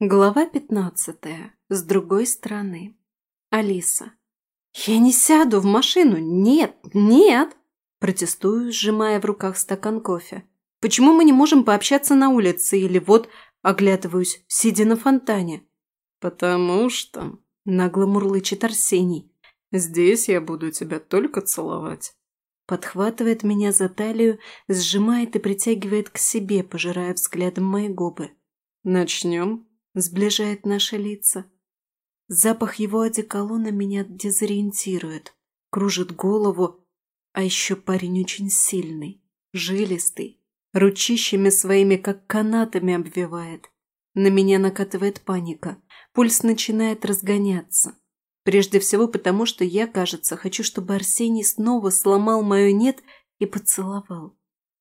Глава пятнадцатая. С другой стороны. Алиса. «Я не сяду в машину! Нет! Нет!» Протестую, сжимая в руках стакан кофе. «Почему мы не можем пообщаться на улице? Или вот, оглядываюсь, сидя на фонтане?» «Потому что...» – нагло мурлычет Арсений. «Здесь я буду тебя только целовать». Подхватывает меня за талию, сжимает и притягивает к себе, пожирая взглядом мои губы. «Начнем?» Сближает наши лица. Запах его одеколона меня дезориентирует, кружит голову, а еще парень очень сильный, жилистый, ручищами своими, как канатами обвивает. На меня накатывает паника, пульс начинает разгоняться. Прежде всего потому, что я, кажется, хочу, чтобы Арсений снова сломал мое «нет» и поцеловал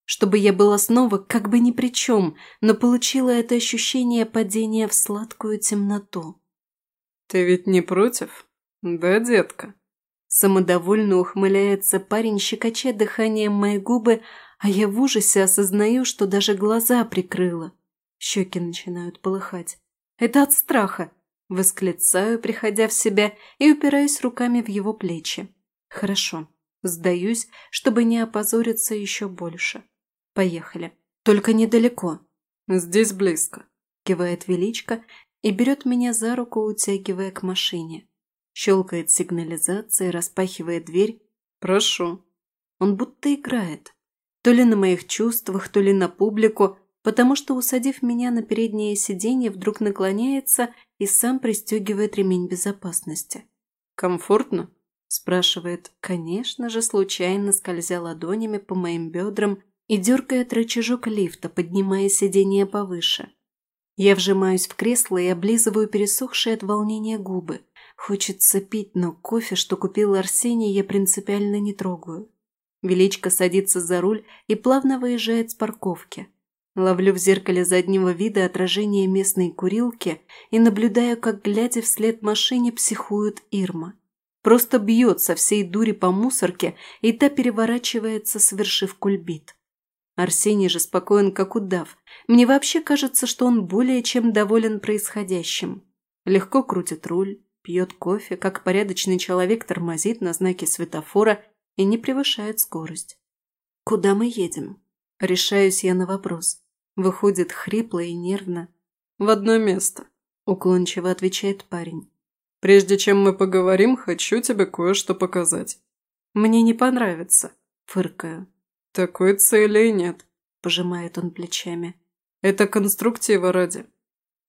чтобы я была снова как бы ни при чем, но получила это ощущение падения в сладкую темноту. «Ты ведь не против? Да, детка?» Самодовольно ухмыляется парень, щекоча дыханием мои губы, а я в ужасе осознаю, что даже глаза прикрыла. Щеки начинают полыхать. Это от страха. Восклицаю, приходя в себя, и упираюсь руками в его плечи. Хорошо. Сдаюсь, чтобы не опозориться еще больше. Поехали. Только недалеко. Здесь близко. Кивает Величко и берет меня за руку, утягивая к машине. Щелкает сигнализация, распахивает дверь. Прошу. Он будто играет. То ли на моих чувствах, то ли на публику, потому что, усадив меня на переднее сиденье, вдруг наклоняется и сам пристегивает ремень безопасности. «Комфортно?» – спрашивает, конечно же, случайно скользя ладонями по моим бедрам и дергает рычажок лифта, поднимая сиденье повыше. Я вжимаюсь в кресло и облизываю пересохшие от волнения губы. Хочется пить, но кофе, что купил Арсений, я принципиально не трогаю. Величко садится за руль и плавно выезжает с парковки. Ловлю в зеркале заднего вида отражение местной курилки и наблюдаю, как, глядя вслед машине, психует Ирма. Просто бьет со всей дури по мусорке, и та переворачивается, совершив кульбит. Арсений же спокоен, как удав. Мне вообще кажется, что он более чем доволен происходящим. Легко крутит руль, пьет кофе, как порядочный человек тормозит на знаке светофора и не превышает скорость. «Куда мы едем?» Решаюсь я на вопрос. Выходит хрипло и нервно. «В одно место», – уклончиво отвечает парень. «Прежде чем мы поговорим, хочу тебе кое-что показать». «Мне не понравится», – фыркаю. «Такой цели нет», – пожимает он плечами. «Это конструктива ради».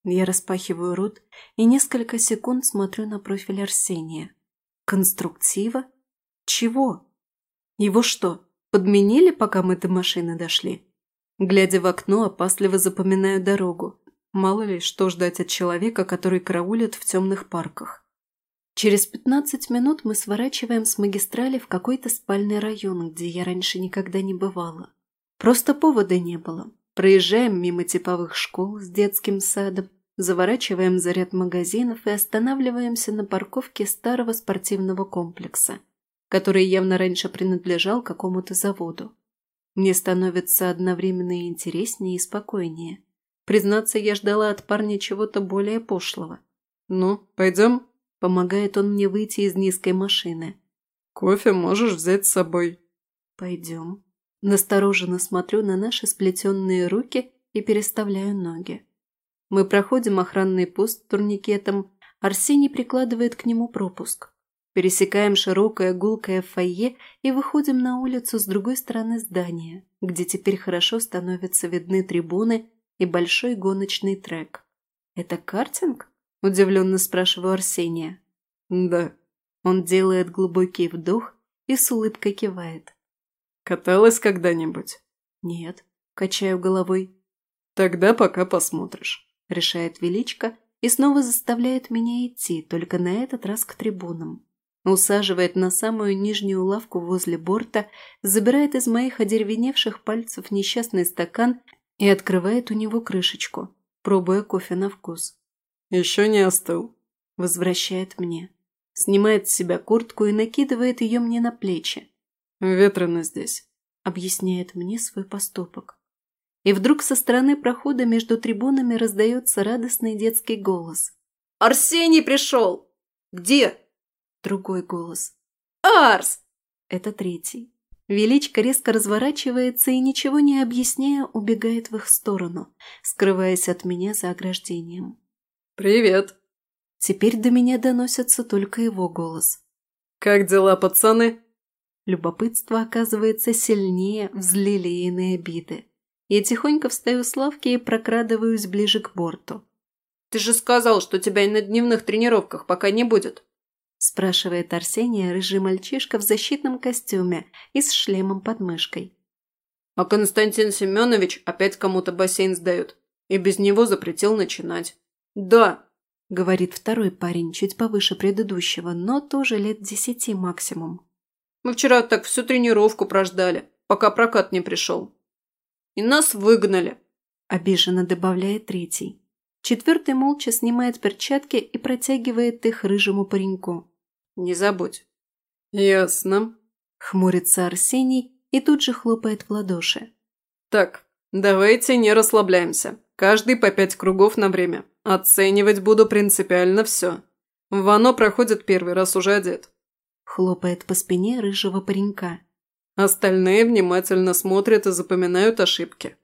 Я распахиваю рот и несколько секунд смотрю на профиль Арсения. «Конструктива? Чего? Его что, подменили, пока мы до машины дошли?» Глядя в окно, опасливо запоминаю дорогу. Мало ли, что ждать от человека, который караулит в темных парках. Через 15 минут мы сворачиваем с магистрали в какой-то спальный район, где я раньше никогда не бывала. Просто повода не было. Проезжаем мимо типовых школ с детским садом, заворачиваем за ряд магазинов и останавливаемся на парковке старого спортивного комплекса, который явно раньше принадлежал какому-то заводу. Мне становится одновременно и интереснее, и спокойнее. Признаться, я ждала от парня чего-то более пошлого. «Ну, пойдем?» Помогает он мне выйти из низкой машины. «Кофе можешь взять с собой». «Пойдем». Настороженно смотрю на наши сплетенные руки и переставляю ноги. Мы проходим охранный пост турникетом, Арсений прикладывает к нему пропуск. Пересекаем широкое гулкое фойе и выходим на улицу с другой стороны здания, где теперь хорошо становятся видны трибуны и большой гоночный трек. Это картинг? – удивленно спрашиваю Арсения. «Да». Он делает глубокий вдох и с улыбкой кивает. «Каталась когда-нибудь?» «Нет», – качаю головой. «Тогда пока посмотришь», – решает Величко и снова заставляет меня идти, только на этот раз к трибунам. Усаживает на самую нижнюю лавку возле борта, забирает из моих одеревеневших пальцев несчастный стакан и открывает у него крышечку, пробуя кофе на вкус. «Еще не остыл», – возвращает мне. Снимает с себя куртку и накидывает ее мне на плечи. «Ветрено здесь», – объясняет мне свой поступок. и вдруг со стороны прохода между трибунами раздается радостный детский голос. «Арсений пришел!» «Где?» Другой голос. «Арс!» Это третий. Величка резко разворачивается и, ничего не объясняя, убегает в их сторону, скрываясь от меня за ограждением. «Привет!» Теперь до меня доносится только его голос. «Как дела, пацаны?» Любопытство оказывается сильнее взлелеянной обиды. Я тихонько встаю с лавки и прокрадываюсь ближе к борту. «Ты же сказал, что тебя и на дневных тренировках пока не будет!» спрашивает Арсения рыжий мальчишка в защитном костюме и с шлемом под мышкой. «А Константин Семенович опять кому-то бассейн сдает и без него запретил начинать». «Да!» – говорит второй парень, чуть повыше предыдущего, но тоже лет десяти максимум. Мы вчера так всю тренировку прождали, пока прокат не пришел. И нас выгнали. Обиженно добавляет третий. Четвертый молча снимает перчатки и протягивает их рыжему пареньку. Не забудь. Ясно. Хмурится Арсений и тут же хлопает в ладоши. Так, давайте не расслабляемся. Каждый по пять кругов на время. Оценивать буду принципиально все. Вано проходит первый раз уже одет хлопает по спине рыжего паренька. Остальные внимательно смотрят и запоминают ошибки.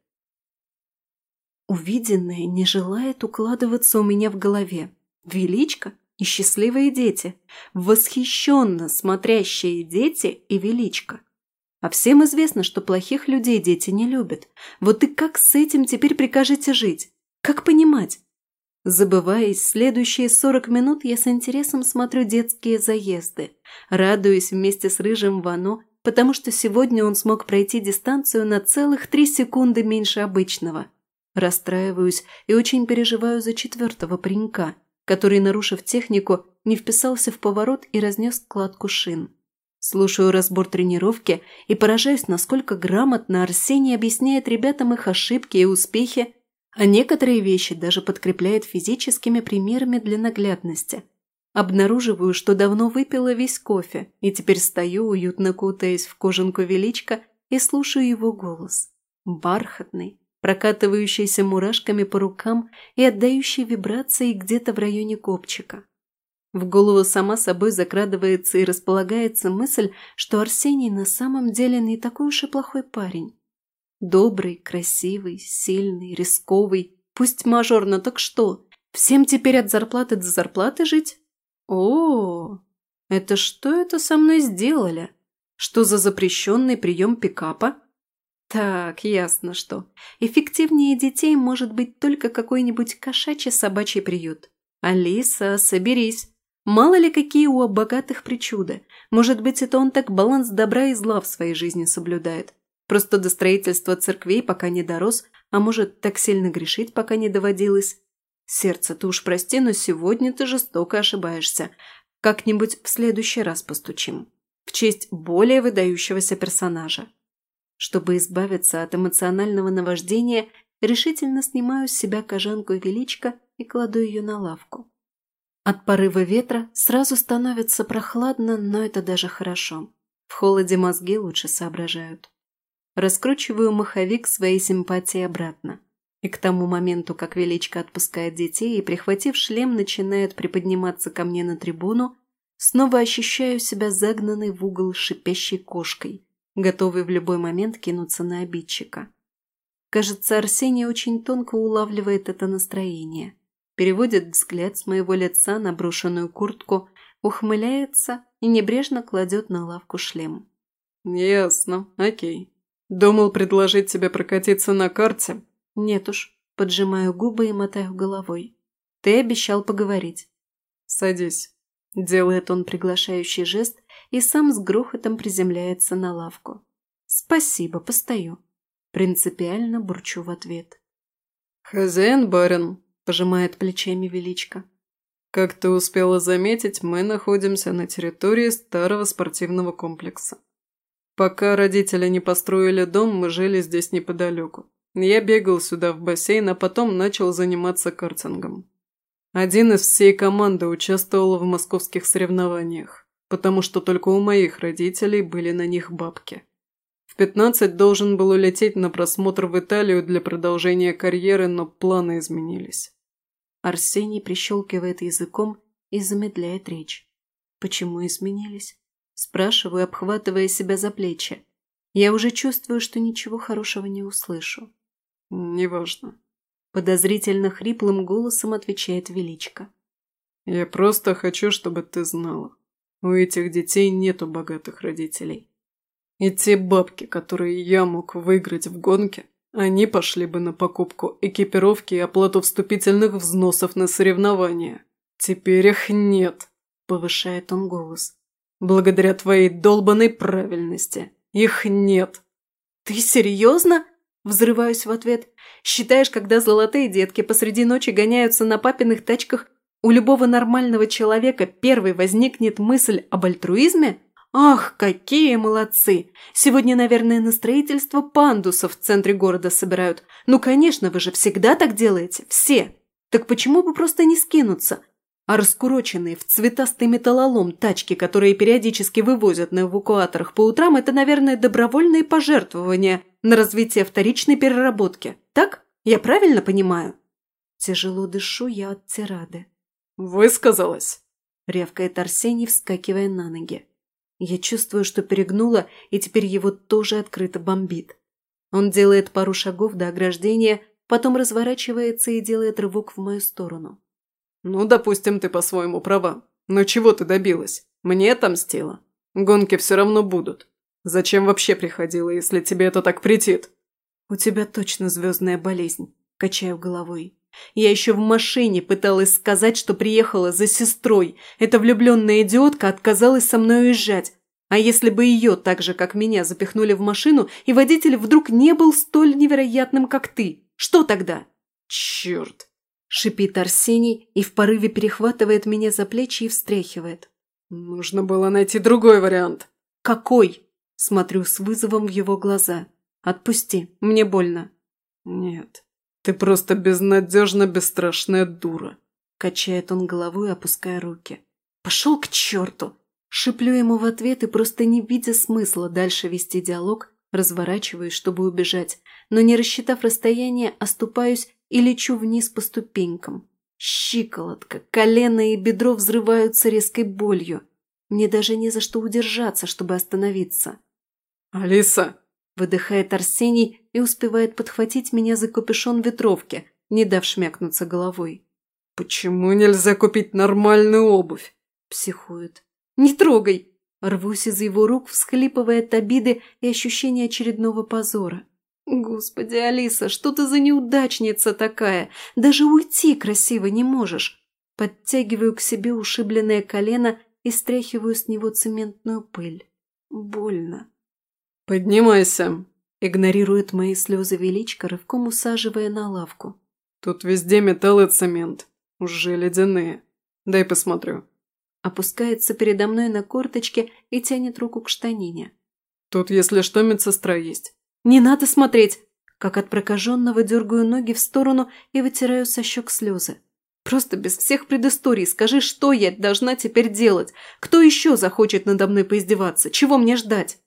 Увиденное не желает укладываться у меня в голове. Величко и счастливые дети, восхищенно смотрящие дети и величко. А всем известно, что плохих людей дети не любят. Вот и как с этим теперь прикажете жить? Как понимать? Забываясь, следующие 40 минут я с интересом смотрю детские заезды, радуюсь вместе с Рыжим Вано, потому что сегодня он смог пройти дистанцию на целых 3 секунды меньше обычного. Расстраиваюсь и очень переживаю за четвертого паренька, который, нарушив технику, не вписался в поворот и разнес складку шин. Слушаю разбор тренировки и поражаюсь, насколько грамотно Арсений объясняет ребятам их ошибки и успехи, а некоторые вещи даже подкрепляет физическими примерами для наглядности. Обнаруживаю, что давно выпила весь кофе, и теперь стою, уютно кутаясь в кожанку величка, и слушаю его голос. Бархатный, прокатывающийся мурашками по рукам и отдающий вибрации где-то в районе копчика. В голову сама собой закрадывается и располагается мысль, что Арсений на самом деле не такой уж и плохой парень. Добрый, красивый, сильный, рисковый. Пусть мажор, но так что? Всем теперь от зарплаты до зарплаты жить? О, это что это со мной сделали? Что за запрещенный прием пикапа? Так, ясно что. Эффективнее детей может быть только какой-нибудь кошачий собачий приют. Алиса, соберись. Мало ли какие у богатых причуды. Может быть, это он так баланс добра и зла в своей жизни соблюдает. Просто до строительства церквей пока не дорос, а может, так сильно грешить пока не доводилось. Сердце, ты уж прости, но сегодня ты жестоко ошибаешься. Как-нибудь в следующий раз постучим. В честь более выдающегося персонажа. Чтобы избавиться от эмоционального наваждения, решительно снимаю с себя кожанку величко и кладу ее на лавку. От порыва ветра сразу становится прохладно, но это даже хорошо. В холоде мозги лучше соображают раскручиваю маховик своей симпатии обратно. И к тому моменту, как Величко отпускает детей и, прихватив шлем, начинает приподниматься ко мне на трибуну, снова ощущаю себя загнанной в угол шипящей кошкой, готовой в любой момент кинуться на обидчика. Кажется, Арсений очень тонко улавливает это настроение, переводит взгляд с моего лица на брошенную куртку, ухмыляется и небрежно кладет на лавку шлем. «Ясно, окей. Думал предложить тебе прокатиться на карте. Нет уж, поджимаю губы и мотаю головой. Ты обещал поговорить. Садись. Делает он приглашающий жест и сам с грохотом приземляется на лавку. Спасибо, постою. Принципиально бурчу в ответ. Хозяин барин, пожимает плечами величко. Как ты успела заметить, мы находимся на территории старого спортивного комплекса. Пока родители не построили дом, мы жили здесь неподалеку. Я бегал сюда в бассейн, а потом начал заниматься картингом. Один из всей команды участвовал в московских соревнованиях, потому что только у моих родителей были на них бабки. В пятнадцать должен был улететь на просмотр в Италию для продолжения карьеры, но планы изменились. Арсений прищелкивает языком и замедляет речь. Почему изменились? Спрашиваю, обхватывая себя за плечи. Я уже чувствую, что ничего хорошего не услышу. «Неважно», – подозрительно хриплым голосом отвечает Величко. «Я просто хочу, чтобы ты знала. У этих детей нету богатых родителей. И те бабки, которые я мог выиграть в гонке, они пошли бы на покупку экипировки и оплату вступительных взносов на соревнования. Теперь их нет», – повышает он голос. «Благодаря твоей долбанной правильности. Их нет». «Ты серьезно?» Взрываюсь в ответ. Считаешь, когда золотые детки посреди ночи гоняются на папиных тачках, у любого нормального человека первой возникнет мысль об альтруизме? Ах, какие молодцы! Сегодня, наверное, на строительство пандусов в центре города собирают. Ну, конечно, вы же всегда так делаете, все. Так почему бы просто не скинуться? А раскуроченные в цветастый металлолом тачки, которые периодически вывозят на эвакуаторах по утрам, это, наверное, добровольные пожертвования на развитие вторичной переработки. Так? Я правильно понимаю? Тяжело дышу я от тирады. «Высказалась!» – рявкает Арсений, вскакивая на ноги. Я чувствую, что перегнула, и теперь его тоже открыто бомбит. Он делает пару шагов до ограждения, потом разворачивается и делает рывок в мою сторону. «Ну, допустим, ты по-своему права. Но чего ты добилась? Мне отомстила. Гонки все равно будут. Зачем вообще приходила, если тебе это так претит?» «У тебя точно звездная болезнь», – качаю головой. «Я еще в машине пыталась сказать, что приехала за сестрой. Эта влюбленная идиотка отказалась со мной уезжать. А если бы ее, так же как меня, запихнули в машину, и водитель вдруг не был столь невероятным, как ты, что тогда?» «Черт!» Шипит Арсений и в порыве перехватывает меня за плечи и встряхивает. «Нужно было найти другой вариант». «Какой?» Смотрю с вызовом в его глаза. «Отпусти, мне больно». «Нет, ты просто безнадежно бесстрашная дура», качает он головой, опуская руки. «Пошел к черту!» Шиплю ему в ответ и просто не видя смысла дальше вести диалог, разворачиваюсь, чтобы убежать, но не рассчитав расстояние, оступаюсь и лечу вниз по ступенькам. Щиколотка, колено и бедро взрываются резкой болью. Мне даже не за что удержаться, чтобы остановиться. «Алиса!» – выдыхает Арсений и успевает подхватить меня за капюшон ветровки, не дав шмякнуться головой. «Почему нельзя купить нормальную обувь?» – психует. «Не трогай!» Рвусь из его рук, всхлипывая от обиды и ощущения очередного позора. «Господи, Алиса, что ты за неудачница такая? Даже уйти красиво не можешь!» Подтягиваю к себе ушибленное колено и стряхиваю с него цементную пыль. Больно. «Поднимайся!» – игнорирует мои слезы величко, рывком усаживая на лавку. «Тут везде металл и цемент. Уже ледяные. Дай посмотрю». Опускается передо мной на корточке и тянет руку к штанине. «Тут, если что, медсестра есть. «Не надо смотреть!» Как от прокаженного дергаю ноги в сторону и вытираю со щек слезы. «Просто без всех предысторий скажи, что я должна теперь делать? Кто еще захочет надо мной поиздеваться? Чего мне ждать?»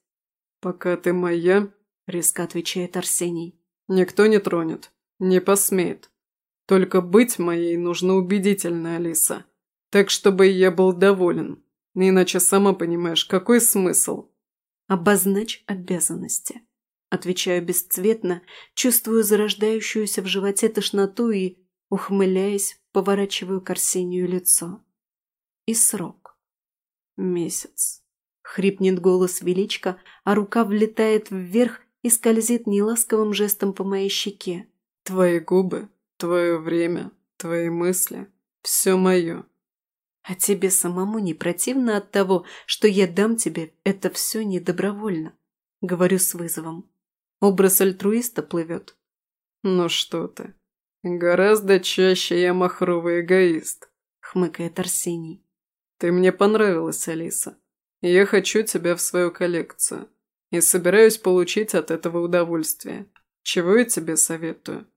«Пока ты моя», – резко отвечает Арсений, – «никто не тронет, не посмеет. Только быть моей нужно убедительно, Алиса. Так, чтобы я был доволен. Иначе сама понимаешь, какой смысл?» «Обозначь обязанности», Отвечаю бесцветно, чувствую зарождающуюся в животе тошноту и, ухмыляясь, поворачиваю к Арсению лицо. И срок. Месяц. Хрипнет голос величка, а рука влетает вверх и скользит неласковым жестом по моей щеке. Твои губы, твое время, твои мысли – все мое. А тебе самому не противно от того, что я дам тебе это все недобровольно? Говорю с вызовом. Образ альтруиста плывет. «Ну что ты, гораздо чаще я махровый эгоист», — хмыкает Арсений. «Ты мне понравилась, Алиса. Я хочу тебя в свою коллекцию и собираюсь получить от этого удовольствие. Чего я тебе советую?»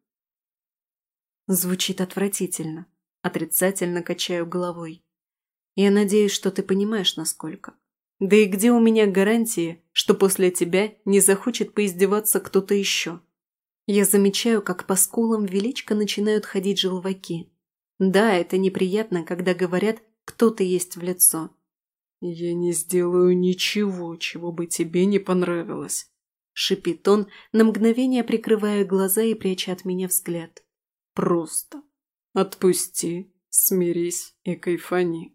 Звучит отвратительно. Отрицательно качаю головой. Я надеюсь, что ты понимаешь, насколько. Да и где у меня гарантии, что после тебя не захочет поиздеваться кто-то еще? Я замечаю, как по скулам величко начинают ходить желваки. Да, это неприятно, когда говорят «кто-то есть в лицо». «Я не сделаю ничего, чего бы тебе не понравилось», – шипит он, на мгновение прикрывая глаза и пряча от меня взгляд. «Просто отпусти, смирись и кайфани.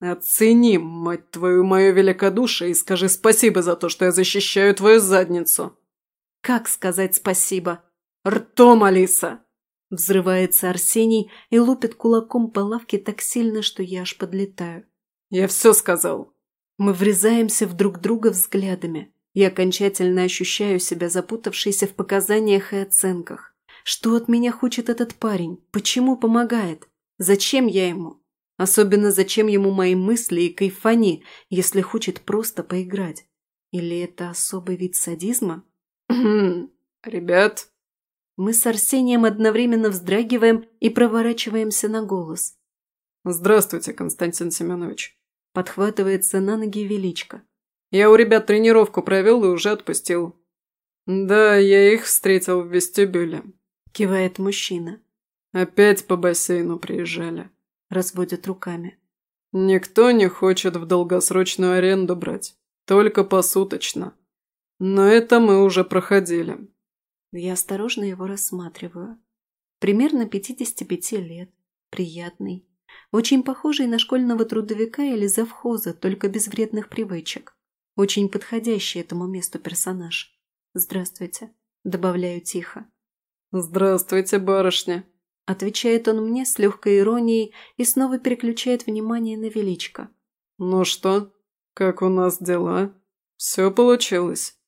Оцени, мать твою, мое великодушие и скажи спасибо за то, что я защищаю твою задницу». «Как сказать спасибо?» «Ртом, Алиса!» Взрывается Арсений и лупит кулаком по лавке так сильно, что я аж подлетаю. «Я все сказал». Мы врезаемся в друг друга взглядами. Я окончательно ощущаю себя запутавшейся в показаниях и оценках. Что от меня хочет этот парень? Почему помогает? Зачем я ему? Особенно зачем ему мои мысли и кайфани, если хочет просто поиграть? Или это особый вид садизма? «Ребят!» Мы с Арсением одновременно вздрагиваем и проворачиваемся на голос. «Здравствуйте, Константин Семенович!» Подхватывается на ноги Величко. «Я у ребят тренировку провел и уже отпустил». «Да, я их встретил в вестибюле», – кивает мужчина. «Опять по бассейну приезжали», – разводят руками. «Никто не хочет в долгосрочную аренду брать, только посуточно. Но это мы уже проходили». Я осторожно его рассматриваю. Примерно 55 лет, приятный, очень похожий на школьного трудовика или завхоза, только без вредных привычек. Очень подходящий этому месту персонаж. «Здравствуйте», – добавляю тихо. «Здравствуйте, барышня», – отвечает он мне с легкой иронией и снова переключает внимание на величко. «Ну что, как у нас дела? Все получилось?»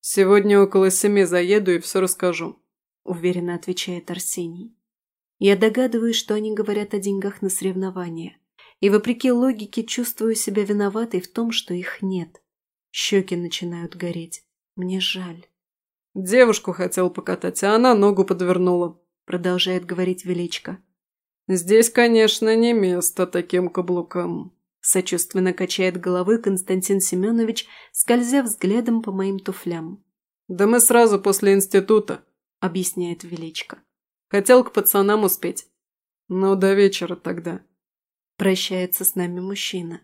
«Сегодня около семи заеду и все расскажу», – уверенно отвечает Арсений. Я догадываюсь, что они говорят о деньгах на соревнования, и вопреки логике чувствую себя виноватой в том, что их нет. Щеки начинают гореть. Мне жаль. «Девушку хотел покатать, а она ногу подвернула», – продолжает говорить Величко. «Здесь, конечно, не место таким каблукам», – сочувственно качает головой Константин Семенович, скользя взглядом по моим туфлям. «Да мы сразу после института», – объясняет Величко. Хотел к пацанам успеть. Ну, до вечера тогда. Прощается с нами мужчина.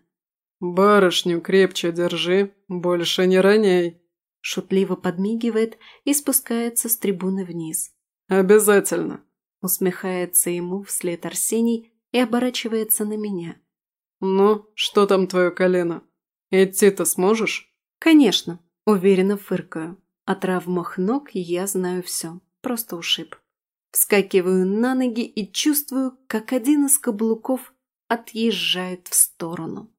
Барышню крепче держи, больше не роняй. Шутливо подмигивает и спускается с трибуны вниз. Обязательно. Усмехается ему вслед Арсений и оборачивается на меня. «Ну, что там твое колено? Идти-то сможешь?» «Конечно», – уверенно фыркаю. О травмах ног я знаю все. Просто ушиб. Вскакиваю на ноги и чувствую, как один из каблуков отъезжает в сторону.